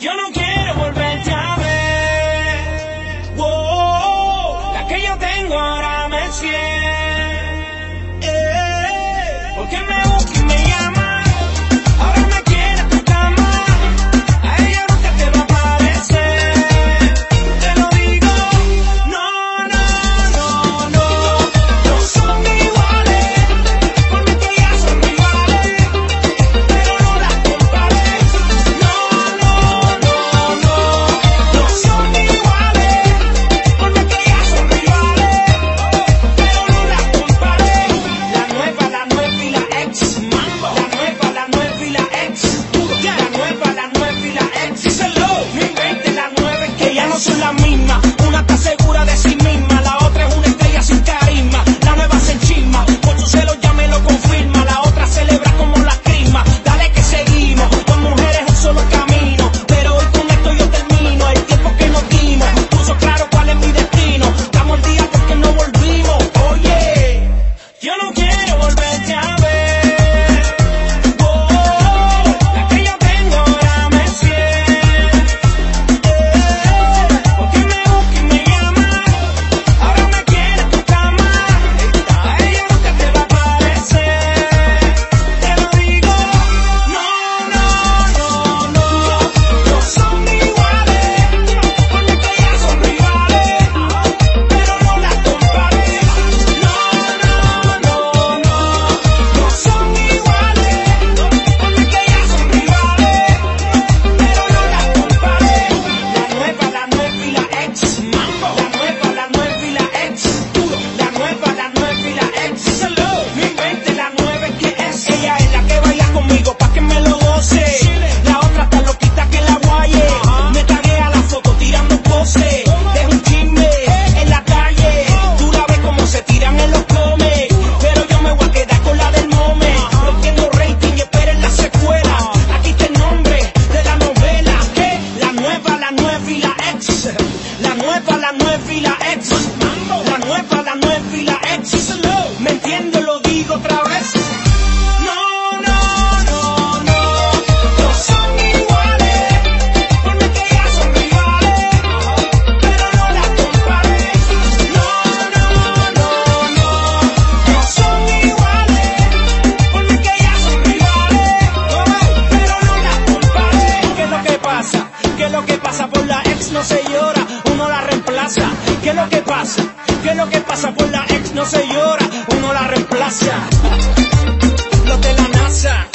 Yo no quiero volverte a ver. Wow, la que yo tengo ahora me siento. la 9 y la ex. La nueva, la 9 y la ex. no se llora, uno la reemplaza. ¿Qué es lo que pasa? ¿Qué es lo que pasa? Por la ex no se llora, uno la reemplaza. Los de la NASA.